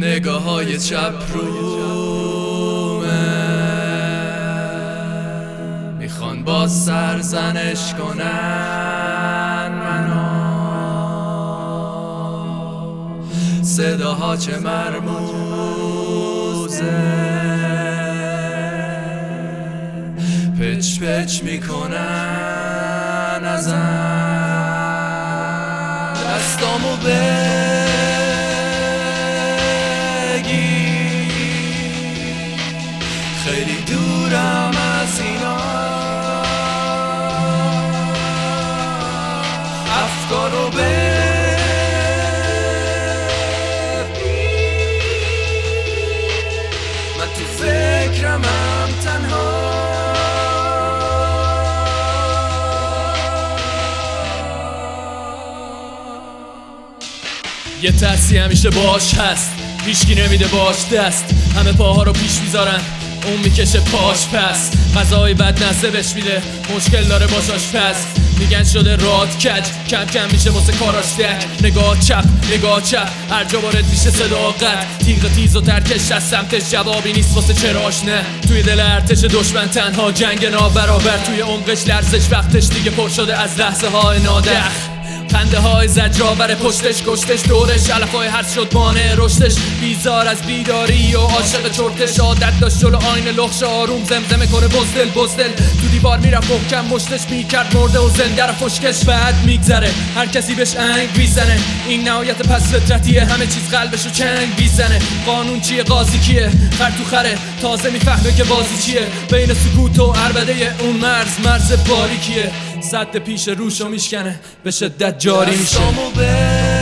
نگاه های چپ رومه. می‌خوان با سرزنش کنن منو. صداها چه مرموزه. پچ پچ می‌کنن ازم. دستامو بگی افکارو من تو فکرمم تنها. یه ترسی همیشه باش هست. هیچکی نمیده باش دست. همه پاها رو پیش می‌ذارن. اون می‌کشه پاش پس. غذای بد بهش میده. مشکل داره باشاش پس میگن شده راد کج. کم کم میشه واسه کاراش دک. نگاه چپ نگاه چپ. هر جا وارد میشه صدا قد. تیغ تیز و ترکش از سمتش جوابی نیست واسه چراش نه. توی دل ارتش دشمن تنها جنگ نابرابر. توی عمقش لرزش وقتش دیگه پر شده از لحظه های نادخ خنده های زجرآور پشتش کشتش دورش علف های هر شد بانه رشتش بیزار از بیداری و عاشق چرتش. عادت داشت جلو آین لخش آروم زمزمه کنه بزدل بزدل تو دیوار می‌رفت محکم مشتش می‌کرد مرده و زنده رو فشکش. بعد میگذره هر کسی بهش انگ می‌زنه. این نهایت پس فطرتیه همه چیز قلبشو چنگ می‌زنه. قانون چیه؟ قاضی کیه؟ خر تو خره. تازه می‌فهمه که بازی چیه. بین سکوت و عربده اون مرز مرز باریکیه. صد پیش روشو میشکنه به شدت جاری میشه.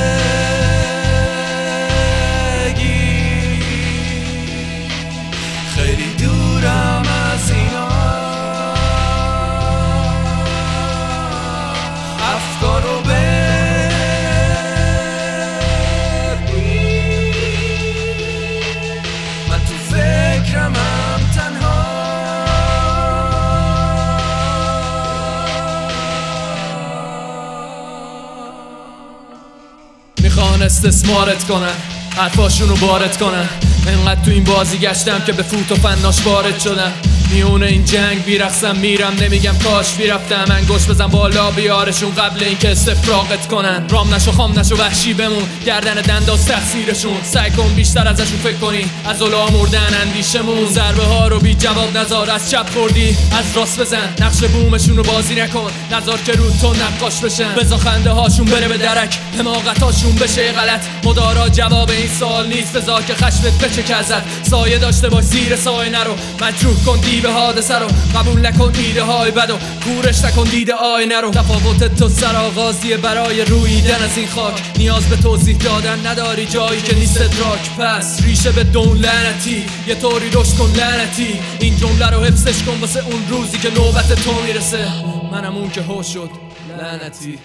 استثمارت کنن حرفاشونو بارت کنن انقدر تو این بازی گشتم که به فوت و فناش وارد شدم. میونه این جنگ بیرقصم میرم نمیگم کاش بیرفتم من گوش بزن بالا بیارشون قبل اینکه استفراغت کنن. رام نشو خام نشو وحشی بمون گردن دنداز تقصیرشون سعی کن بیشتر ازشون فکر کنی از اولا مردن اندیشمون. ضربه ها رو بی جواب نزار از چپ خوردی از راست بزن. نقش بومشون رو بازی نکن نزار که رو تو نقاش بشن. بزا خنده هاشون بره به درک حماقتاشون بشه غلط. مدارا جواب این سال نیست بزا که خشمت بچه ازت سایه داشته باش زیر سایه نرو. مجروح کن دیو حادثه رو. قبول نکن ایده های بد و گورش نکن دیده آینه رو. تفاوت تو سرآغازیه برای رویدن از این خاک. نیاز به توضیح دادن نداری جایی که نیست ادراک. پس ریشه به دون لعنتی. یه طوری رشد کن لعنتی. این جمله رو حفظش کن واسه اون روزی که نوبت تو می‌رسه. منم اون که هوش شد. لعنتی.